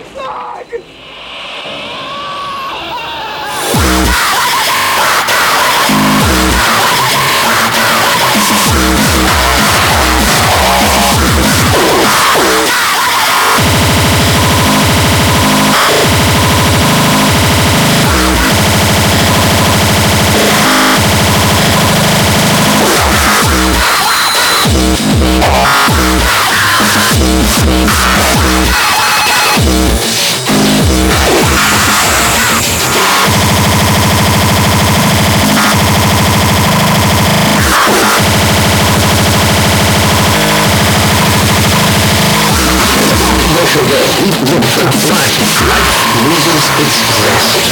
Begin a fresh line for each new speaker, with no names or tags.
Deutschland! sugar, sweet liquor, wine. Life loses its zest.